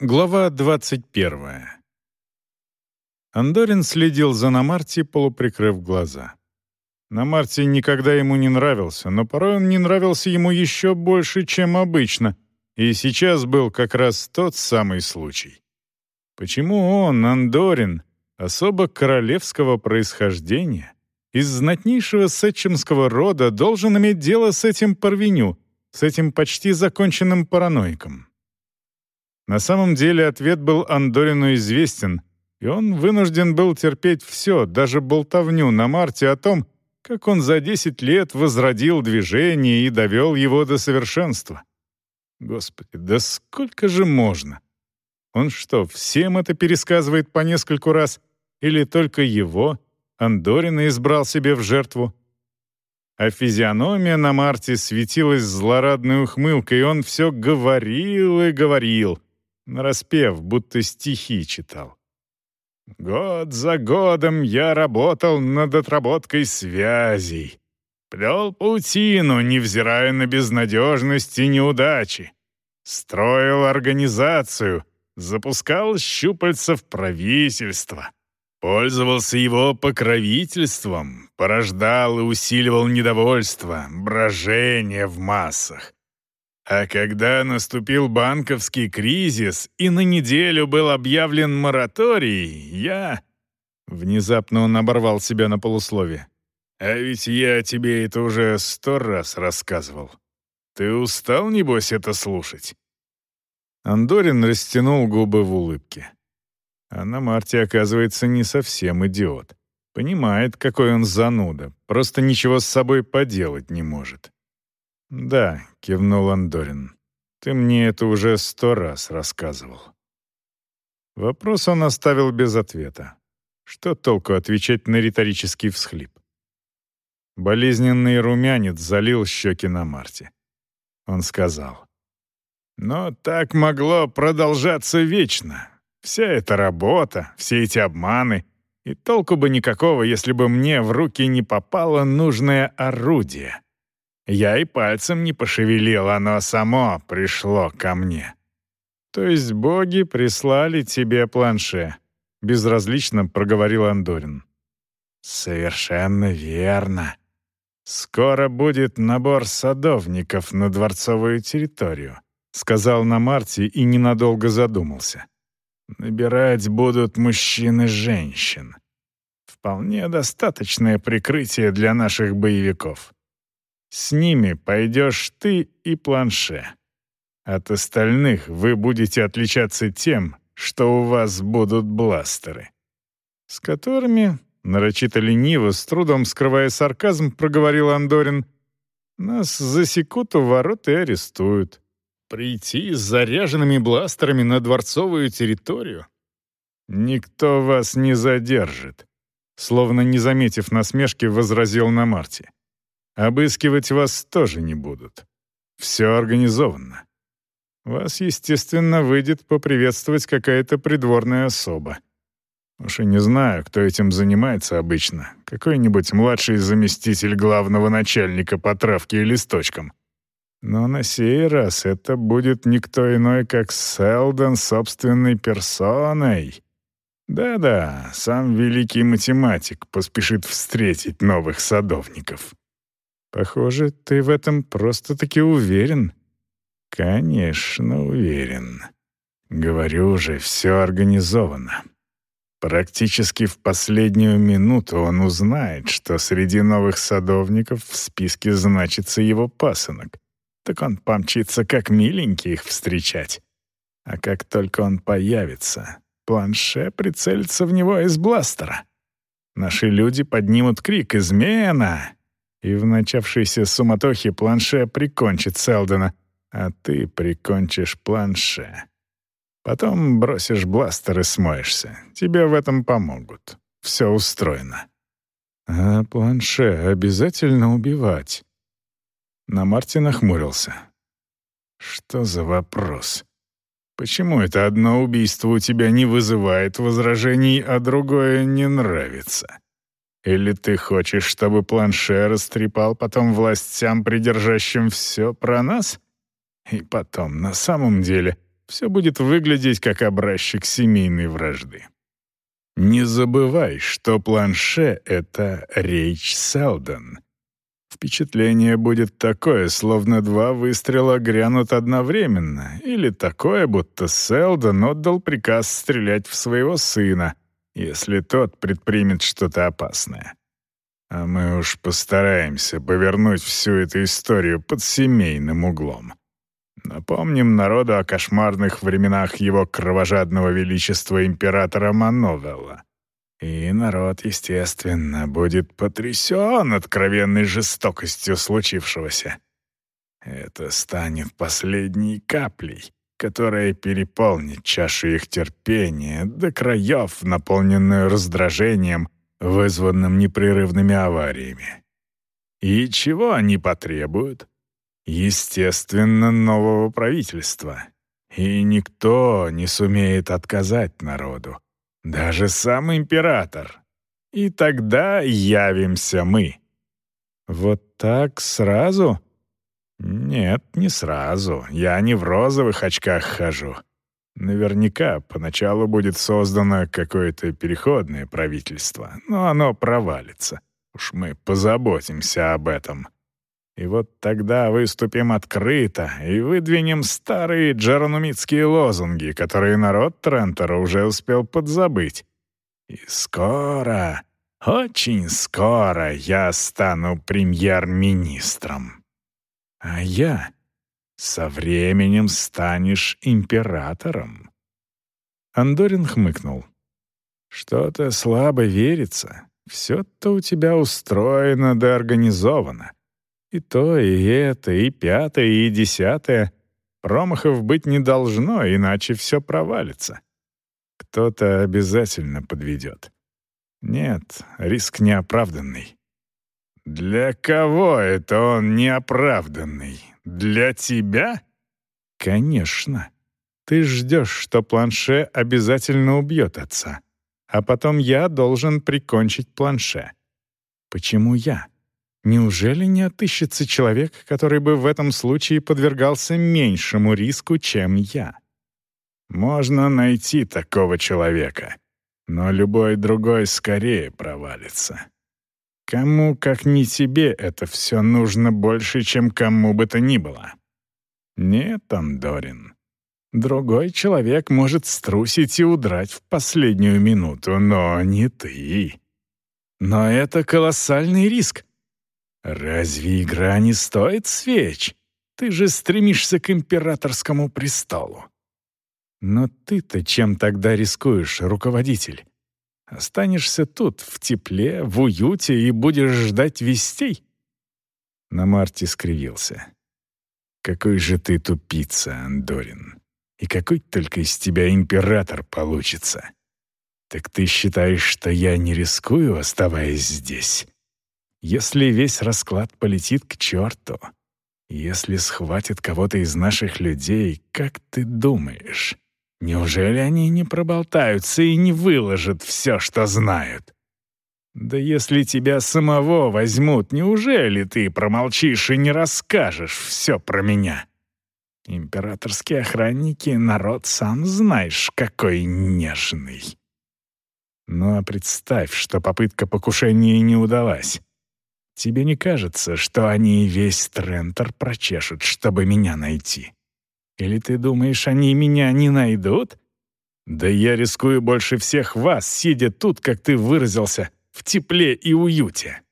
Глава 21. Андорин следил за Намарти, полуприкрыв глаза. Намарти никогда ему не нравился, но порой он не нравился ему еще больше, чем обычно, и сейчас был как раз тот самый случай. Почему он, Андорин, особо королевского происхождения, из знатнейшего сетчемского рода, должен иметь дело с этим парвеню, с этим почти законченным параноиком? На самом деле ответ был Андорину известен, и он вынужден был терпеть все, даже болтовню на Марте о том, как он за 10 лет возродил движение и довел его до совершенства. Господи, да сколько же можно? Он что, всем это пересказывает по нескольку раз? Или только его, Андорина, избрал себе в жертву? А физиономия на Марте светилась злорадной ухмылкой, и он все говорил и говорил — нараспев, будто стихи читал. «Год за годом я работал над отработкой связей. Плел паутину, невзирая на безнадежность и неудачи. Строил организацию, запускал щупальца в правительство. Пользовался его покровительством, порождал и усиливал недовольство, брожение в массах. А когда наступил банковский кризис и на неделю был объявлен мораторий, я... Внезапно он оборвал себя на полуслове. «А ведь я тебе это уже сто раз рассказывал. Ты устал, небось, это слушать?» Андорин растянул губы в улыбке. А на Марте, оказывается, не совсем идиот. Понимает, какой он зануда, просто ничего с собой поделать не может. «Да», — кивнул Андорин. «Ты мне это уже сто раз рассказывал». Вопрос он оставил без ответа. Что толку отвечать на риторический всхлип? Болезненный румянец залил щеки на Марте. Он сказал. «Но так могло продолжаться вечно. Вся эта работа, все эти обманы. И толку бы никакого, если бы мне в руки не попало нужное орудие. Я и пальцем не пошевелил, оно само пришло ко мне. То есть боги прислали тебе планше, безразлично проговорил Андорин. Совершенно верно. Скоро будет набор садовников на дворцовую территорию, сказал на Марте и ненадолго задумался. Набирать будут мужчин и женщин. Вполне достаточное прикрытие для наших боевиков. С ними пойдешь ты и планше. От остальных вы будете отличаться тем, что у вас будут бластеры. С которыми, нарочито лениво, с трудом скрывая сарказм, проговорил Андорин, нас засекут у ворот и арестуют. Прийти с заряженными бластерами на дворцовую территорию? Никто вас не задержит. Словно не заметив насмешки, возразил на Марте. Обыскивать вас тоже не будут. Все организовано. Вас, естественно, выйдет поприветствовать какая-то придворная особа. Уж и не знаю, кто этим занимается обычно. Какой-нибудь младший заместитель главного начальника по травке и листочкам. Но на сей раз это будет никто иной, как Селдон собственной персоной. Да-да, сам великий математик поспешит встретить новых садовников. Похоже, ты в этом просто-таки уверен. Конечно, уверен. Говорю же, все организовано. Практически в последнюю минуту он узнает, что среди новых садовников в списке значится его пасынок. Так он помчится как миленький их встречать. А как только он появится, планше прицелится в него из бластера. Наши люди поднимут крик «Измена!» И в начавшейся суматохе планше прикончит Селдона, а ты прикончишь планше. Потом бросишь бластер и смоешься. Тебе в этом помогут. Все устроено. А планше обязательно убивать? На Марте нахмурился. Что за вопрос? Почему это одно убийство у тебя не вызывает возражений, а другое не нравится? Или ты хочешь, чтобы планше растрепал потом властям, придержащим все про нас? И потом, на самом деле, все будет выглядеть как образчик семейной вражды. Не забывай, что планше — это Рейч Селдон. Впечатление будет такое, словно два выстрела грянут одновременно, или такое, будто Селдон отдал приказ стрелять в своего сына, если тот предпримет что-то опасное. А мы уж постараемся повернуть всю эту историю под семейным углом. Напомним народу о кошмарных временах его кровожадного величества императора Мановелла. И народ, естественно, будет потрясен откровенной жестокостью случившегося. Это станет последней каплей, которая переполнит чашу их терпения до краев, наполненную раздражением, вызванным непрерывными авариями. И чего они потребуют? Естественно, нового правительства. И никто не сумеет отказать народу. Даже сам император. И тогда явимся мы. Вот так сразу? Нет, не сразу. Я не в розовых очках хожу. Наверняка поначалу будет создано какое-то переходное правительство, но оно провалится. Уж мы позаботимся об этом. И вот тогда выступим открыто и выдвинем старые джаранумитские лозунги, которые народ Трентера уже успел подзабыть. И скоро, очень скоро я стану премьер-министром. А я со временем станешь императором. Андорин хмыкнул. Что-то слабо верится. Все-то у тебя устроено да организовано. И то, и это, и пятое, и десятое. Промахов быть не должно, иначе все провалится. Кто-то обязательно подведет. Нет, риск неоправданный. Для кого это он неоправданный? Для тебя? Конечно. Ты ждешь, что планше обязательно убьет отца. А потом я должен прикончить планше. Почему я? Неужели не отыщется человек, который бы в этом случае подвергался меньшему риску, чем я? Можно найти такого человека, но любой другой скорее провалится. Кому, как не тебе, это все нужно больше, чем кому бы то ни было? Нет, Андорин. Другой человек может струсить и удрать в последнюю минуту, но не ты. Но это колоссальный риск. «Разве игра не стоит свеч? Ты же стремишься к императорскому престолу». «Но ты-то чем тогда рискуешь, руководитель? Останешься тут, в тепле, в уюте и будешь ждать вестей?» На Марте скривился. «Какой же ты тупица, Андорин! И какой только из тебя император получится! Так ты считаешь, что я не рискую, оставаясь здесь?» Если весь расклад полетит к черту, если схватит кого-то из наших людей, как ты думаешь, неужели они не проболтаются и не выложат все, что знают? Да если тебя самого возьмут, неужели ты промолчишь и не расскажешь все про меня? Императорские охранники — народ, сам знаешь, какой нежный. Ну а представь, что попытка покушения не удалась. Тебе не кажется, что они весь Трентер прочешут, чтобы меня найти? Или ты думаешь, они меня не найдут? Да я рискую больше всех вас, сидя тут, как ты выразился, в тепле и уюте.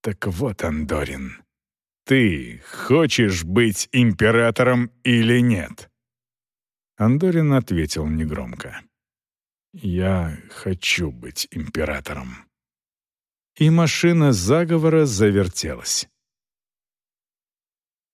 Так вот, Андорин, ты хочешь быть императором или нет? Андорин ответил негромко. «Я хочу быть императором» и машина заговора завертелась.